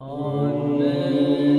Amen.